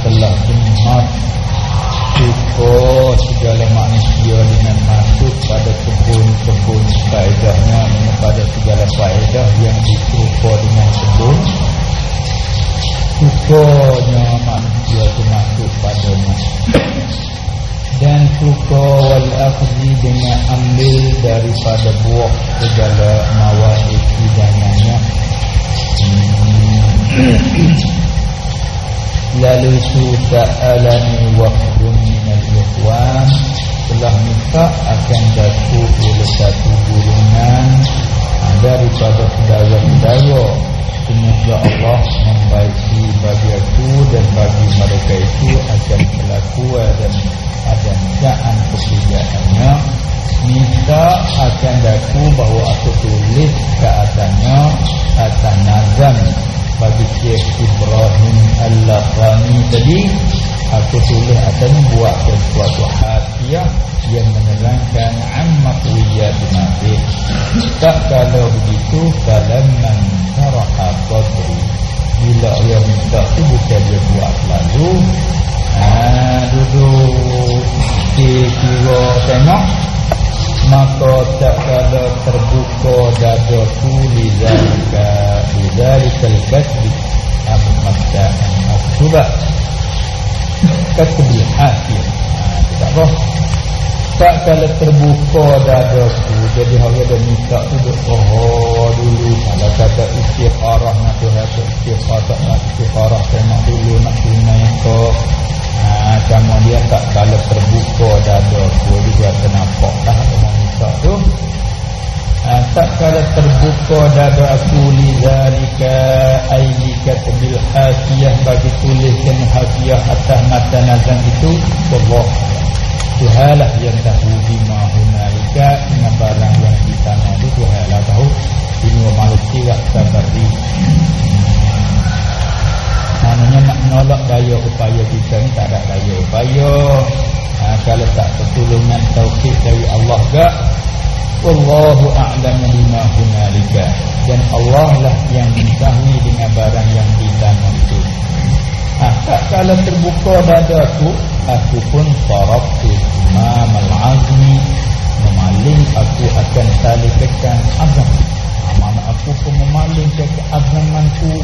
telah sempat cukup segala manusia dengan masuk pada kebun-kebun faedahnya pada segala faedah yang disuruh dengan kebun cukupnya manusia itu masuk padanya. Dan suka wal akhzi dengan ambil daripada buah segala mawahid hidangannya. Hmm. Lalu sa'alani waqdun minal ikhwan. Telah minta akan daku oleh satu gulungan daripada saudara-saudara semoga Allah membaiki bagi aku dan bagi mereka itu akan kelakuan dan ada niatan pekerjaannya minta akan daku bahawa aku tulis ke atasnya atas nazam bagi Syekh Ibrahim Al-Lafani tadi aku tulis atasnya buat sesuatu hatiah yang menerangkan amma kuiyat nabi tak kalau begitu kalau mensyaraha qadri bila ia minta itu bukan dia buat lalu. Ha, duduk kira tengok maka tak ada terbuka dada ku lizalika lizalika al-kasbi abu maksa'an maksubat kasbi hasil ha, tak apa. Tak kalau terbuka dada ku jadi harga dah minta duduk oh dulu. Kalau kata istikharah nak tuhan istikharah nak istikharah tengok dulu nak tunai kok. Ha, kemudian tak kalau terbuka dada Kau juga kalau terbuka dada aku Lizalika Ailika tebil hasiah Bagi tuliskan hasiah Atas mata nazam itu Allah. Tuhalah yang tahu Bima hunalika Dengan barang yang di sana itu Tuhalah tahu. Ini wa malu sirat sabari Maknanya nak menolak daya upaya kita ni tak ada daya upaya. Ha, Kalau tak pertolongan tauhid Wallahu a'lamu bima hunalika. Dan Allah lah yang mengetahui dengan barang yang di sana itu. Ha, Tak kalau terbuka dada aku pun sarabtu imam al-azmi. Memaling aku akan talikan azam. Ha, Mana aku pun memaling ke azamanku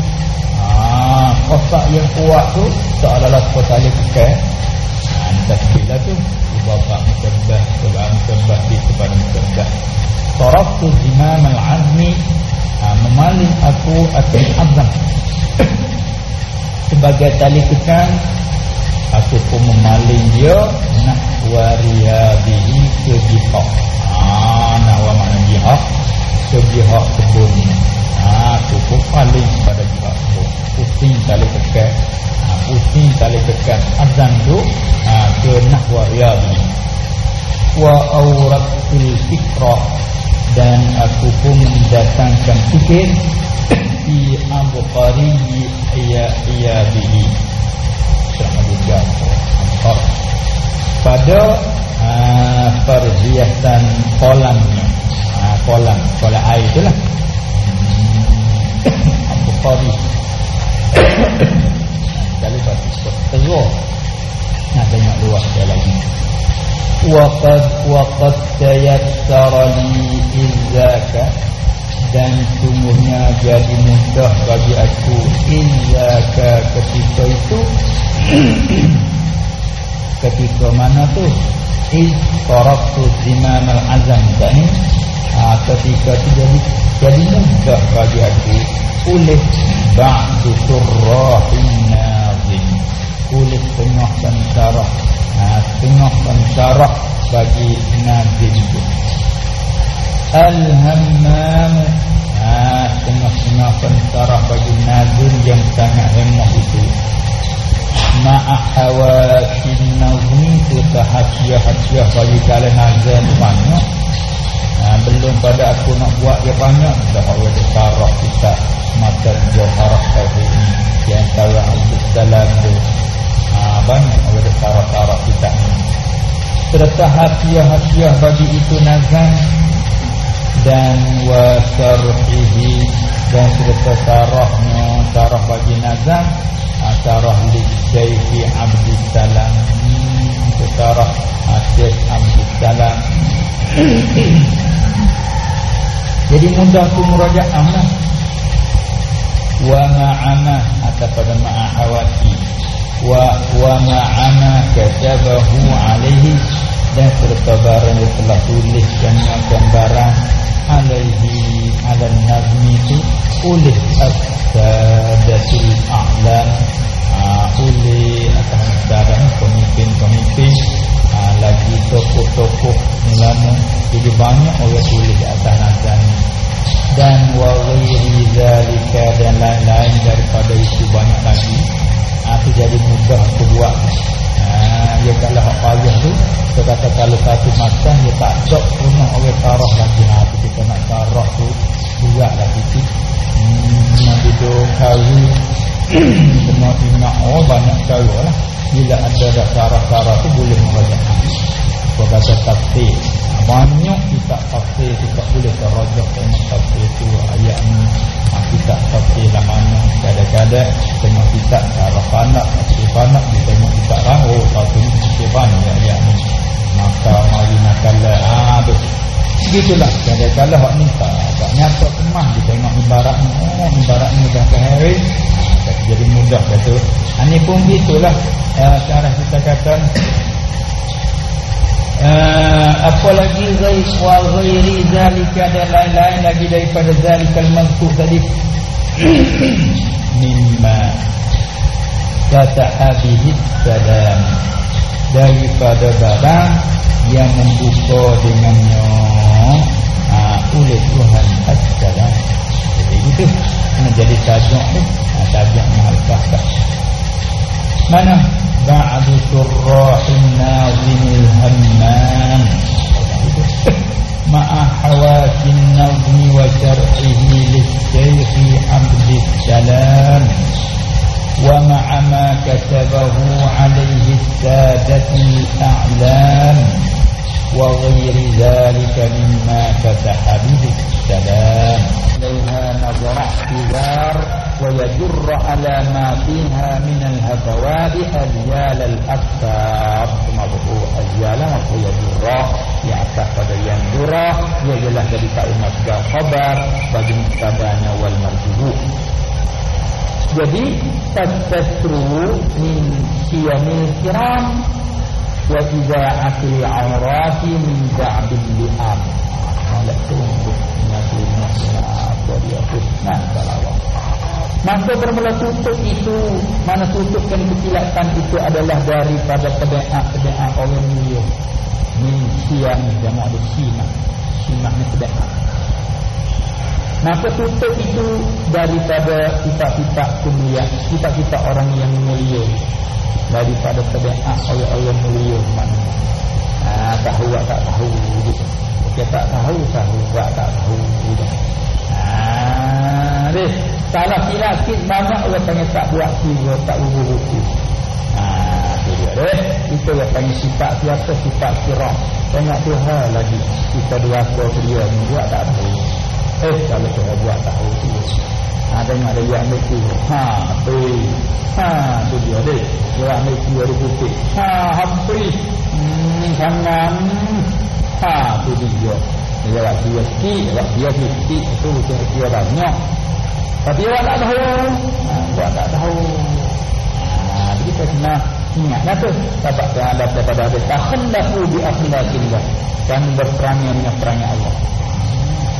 Ah, kotak yang kuat tu seolah-olah kotak yang kekal. Ah, entah bila tu bapak mukabah, bapak mukabah di kepada mukabah. Taraftu imam al-azmi ah, memaling aku akan azam. Sebagai tali kekal aku pun memaling dia nak wariyadihi ke jihad. Ah, nak wa mana jihad? Ke jihad kebun. Ah, aku pun paling pada jihad pusing tali kekal ha, pusing tali kekal azan tu ha, ke nahwa riyadi wa awratul fikrah dan aku pun mendatangkan fikir di iya iya bihi. Sahabat pada ha, perhiasan kolamnya ha, kolam kolam air itulah hmm. Kalau bagi terus nak tengok luas dia lagi waqad waqad tayassara li izzaka dan sungguhnya jadi mudah bagi aku. izzaka ketika itu. Ketika mana tu? iz qarabtu zimam al-azam tadi ha, ketika itu jadi jadi mudah bagi aku oleh ba'du surrahin nazim. Oleh tengah pensarah nah, tengah pensarah bagi nazim itu. Al-Hammam. Ha, Tengah-tengah pentarah bagi nazim yang sangat hemat itu. Ma'ahawatin nazim Kita hasiah-hasiah bagi kalian nazim banyak ha, Belum pada aku nak buat dia banyak. Dah ada tarah kita Mata Johara Tauhid ini Yang antara Abdul Salam tu ha, Banyak ada tarah-tarah kita Serta hasiah-hasiah bagi itu nazam dan wasarhihi dan serta tarahnya tarah bagi nazam tarah li syaihi abdi salam. Tarah syekh abdi salam jadi mudah tu murajaah lah. Wa ma'ana atau pada ma'ahawati wa wa ma'ana katabahu alaihi. Dan serta barang yang telah tuliskannya akan barang alaihi ala nazmi itu oleh as-sadatul a'lam oleh akan sekarang pemimpin-pemimpin. Uh, lagi tokoh-tokoh ulama jadi banyak orang tulis atas nazam dan wa ghairi zalika dan lain-lain daripada itu banyak lagi itu jadi mudah untuk buat. Uh, ya kalau hak payah tu. Kita kata kalau satu makan dia tak dok rumah orang tarah lagi. Nah, kita nak tarah tu buat lah kita hmm, nak duduk kayu kena ingat oh banyak kayu lah. Bila ada dah tarah-tarah tu boleh membaca kita kata tafsir banyak kita tafsir kita boleh terajak tengok tafsir tu ayat ni. Ha, kita tafsir lah mana. Kadang-kadang tengok kita panak tafsir panak kita tengok kita lah oh tafsir ni tafsir banyak ayat ni. Maka mari nakala ah tu. Gitulah jadi kalau hak ni tak tak nyata kemah. Dia tengok ibarat ni oh ibarat ni dah ke hari jadi mudah kata. Ini pun gitulah cara kita kata uh, apa lagi? Ghaib wa ghairi zalika dan lain-lain lagi daripada zalikal mazkur tadi. Mimma kata hadis salam. Daripada barang yang membuka dengannya. Ha, oleh Tuhan. As-Salam jadi itu menjadi tajuk ni. Ha, tajuk mahalkah mana ba'du surrahin nazimil hammam ma'a hawasin nazmi wa syar'ihi lissaykhi abdissalam ومع ما كتبه عليه السادة الأعلام وغير ذلك مما فتح به السلام إليها نظر احتذار ويجر على ما فيها من الهفوات أذيال الأكثار ثم بقوا أذيال وقوا يجر يعتقد ينظر يجلح ذلك أمسك خبر bagi muktabanya wal jadi tastatru min siyamil kiram wa ida'atil awrati min da'bil li'am. Malah tunggu Nabi Muhammad apa dia fitnah salawat. Masa bermula tutup itu Mana tutupkan kecilatan itu adalah Daripada pedeak-pedeak orang mulia Min siang Jangan ada simak Simak ni pedeak Maka tutup itu daripada kitab-kitab kemuliaan, kitab-kitab orang yang mulia. Daripada tabiat orang-orang mulia mana. Ah tahu tak tahu gitu. Okey tak tahu tahu tak tahu gitu. Ah deh, salah silap sikit banyak orang panggil tak buat kira tak buku-buku. Ah tu dia deh. Itu yang panggil sifat siapa sifat kira. Tengok Tuhan lagi. Kita dua kau dia buat tak tahu. Eh kalau saya buat tahu tu Ha tengok ada yang mesti Ha tu Ha tu dia dek Yang mesti ada putih Ha habis Hmm kanan Ha tu dia Dia buat dia sikit Dia buat dia sikit Itu dia dia banyak Tapi awak tak tahu buat tak tahu Ha jadi kita kena Ingatlah tu Sebab yang ada daripada ada Takhallaku bi akhlakillah Dan berperangai dengan perangai Allah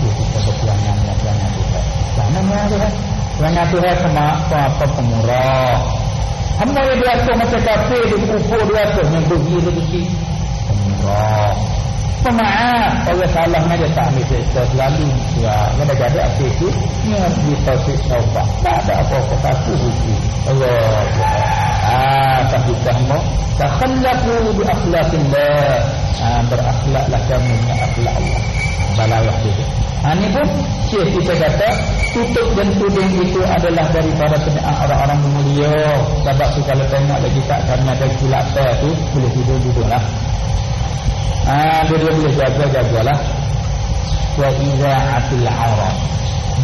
kita berpelangan pelangan Tuhan. Pelangannya Tuhan. Pelangan Tuhan sama apa pemurah. Hamba yang biasa macam kafe di pupuk biasa yang bergila rezeki. Pemurah. Pemaaf orang salah dia tak ambil siksa selalu ya kadang-kadang apa itu dia di taufik taubat. Tak ada apa-apa satu hukum Allah. Ah tapi kamu takhallafu bi akhlaqillah ah berakhlaklah kamu dengan akhlak Allah. Balawah itu ha, ini pun syekh kita kata tutup dan tuding itu adalah daripada penyakit orang-orang mulia. Sebab tu kalau tengok lagi tak kami ada kilatan tu boleh tidur-tidur lah Ah, dia, dia boleh jaga-jagalah wa iza'atil aurat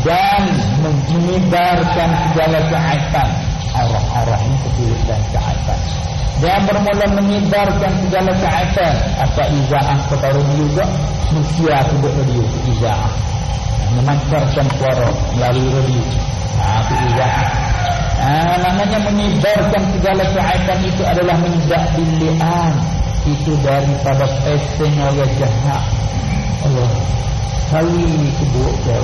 dan menyebarkan segala keaiban aurat-aurat ini keaiban dan bermula menyebarkan segala keaiban apa iza'ah ketaruh juga? Mesti aku buat radio iza'ah memancarkan suara melalui radio. Ah, itu iza'ah ah, namanya menyebarkan segala keaiban itu adalah menyebar bili'an itu daripada esen orang jahat. Allah. Kali keburuk dia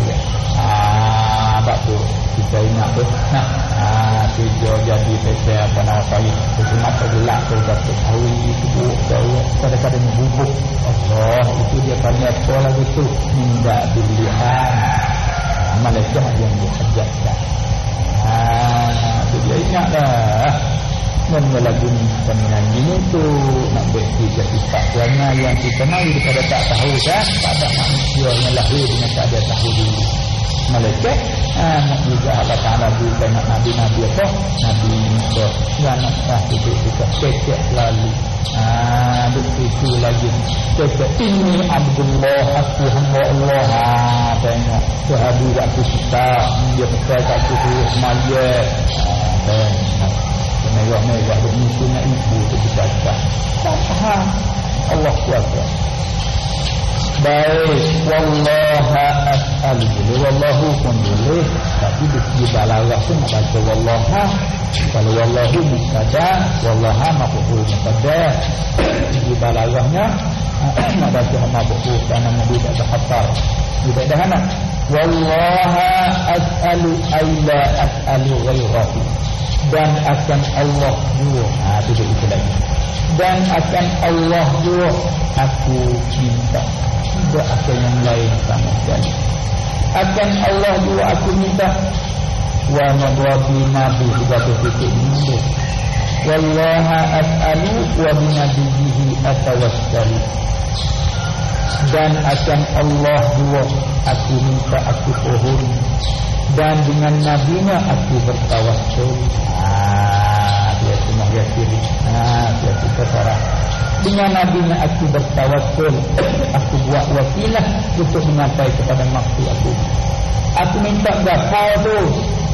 ah bab tu. Kita ingat tu. Nah. Ah tujuh jadi esen apa nama saya cuma tergelak tu. Kata kali keburuk dia kadang-kadang bubuk Allah itu dia tanya apa lagi tu? Minta pilihan Malaysia yang dihajatkan ah itu dia ingat dah dan lagu ni penyanyi itu nak berkata sifat kerana yang kita mahu daripada tak tahu kan tak ada manusia yang lahir dengan tak ada tahu dulu malaikat ah, nak juga Allah Ta'ala berikan nak Nabi-Nabi apa? Nabi Musa. Dan nak itu juga. Kecek lalu. Ah, begitu lagi. Kecek ini Abdullah aku hamba Allah. Ah, tengok. Sehadu waktu kita dia percaya tak kutu mayat ah, tengok mewah-mewah begini punya ibu dibaca tak faham. Allah kuasa. Baik wallaha as'al boleh wallahu pun boleh tapi di balarah tu nak baca wallaha. Kalau wallahu mustada wallaha mafuhul mustada di balarahnya nak baca mafuhul kerana nabi tak terhafal tidak ada anak wallaha as'alu ayla as'alu ghairahu dan akan Allah jua. Ha, itu dia itu lagi. Dan akan Allah jua aku minta tidak akan yang lain sama sekali. Akan Allah jua aku minta. Wa nabi nabi juga berfikir ini wallaha as'alu wa binabihi atawassalu dan akan Allah jua aku minta aku pohon dan dengan nabinya aku bertawassul ah dia semua dia kiri ah dia kita sarah. Dengan nabinya aku bertawassul aku buat wasilah untuk menyampaikan kepada maksud aku. Aku minta gafar tu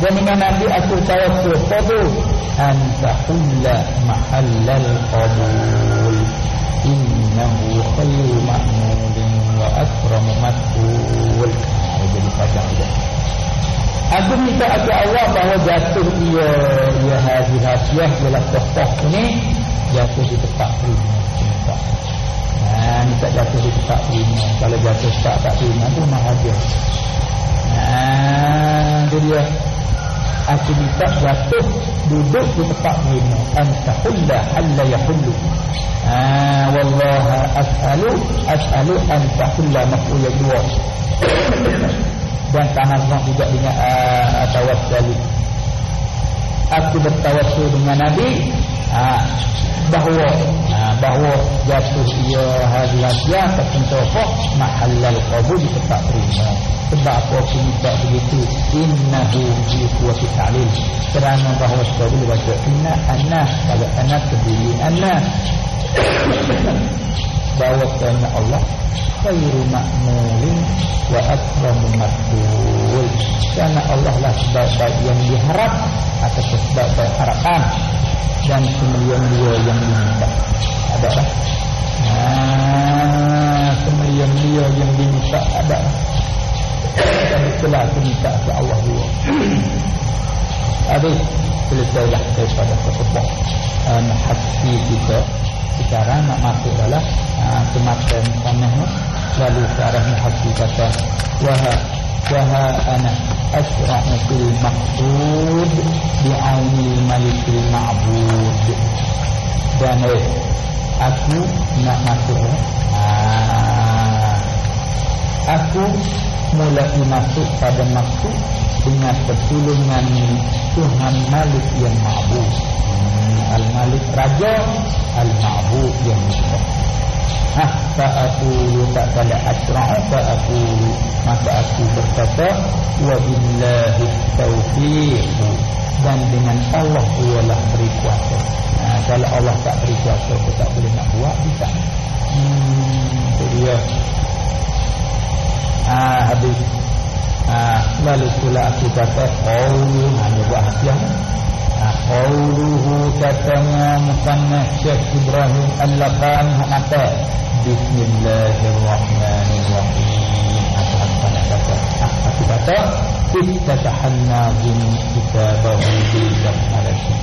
dan dengan nabi aku tawassul tu anta hulla mahallal qabul. Innahu khayru ma'mulin wa akramu mas'ul. Ah, jadi panjang juga Aku minta kepada Allah bahawa jatuh dia dia haji hasiah ialah tokoh ini jatuh di tempat prima. Nah, minta jatuh di tempat prima. Kalau jatuh tak tak prima tu mah haji. Nah, itu dia. Aku minta jatuh duduk di tempat prima. Anta hulla halla yahullu. Ah, wallaha as'alu as'alu anta hulla maf'ul dua dan tanah nak juga dengan uh, tawassul. Aku bertawassul dengan Nabi uh, bahawa uh, bahawa jatuh ia hari raya tertentu mahallal qabul tempat terima. Sebab apa aku minta begitu? Innahu bi quwwati ta'lil. Kerana bahawa sekali baca inna anna kalau anna terdiri anna bahawa kerana Allah khairu ma'mulin wa akramu makbul kerana Allah lah sebaik-baik yang diharap atau sebaik-baik harapan dan semulia-mulia yang diminta. Ada tak? Nah, semulia-mulia yang diminta ada. Dan itulah aku minta ke Allah juga habis selesailah daripada kesepak dan hati kita sekarang nak masuk dalam uh, kematian tanah. Lalu ke arah muhasib kata waha waha ana asra'u fil maqsud bi'auni malikil ma'bud. Dan eh, aku nak masuk ah aku mulai masuk pada maksud dengan pertolongan Tuhan Malik yang ma'bud Al-Malik Raja Al-Ma'bud yang ma'bud Ha, aku tak kala asra'u aku maka aku berkata wa billahi taufiq. Dan dengan Allah ialah beri kuasa. Ha, kalau Allah tak beri kuasa aku tak boleh nak buat bisa hmm, itu dia. Ha, habis. Ha, lalu pula aku kata qawlu hanya buat hatian qawluhu katanya mukanna Syekh Ibrahim Al-Laqan kata Bismillahirrahmanirrahim apa-apa nak kata aku kata iftatahanna bin kitabahu bi basmalati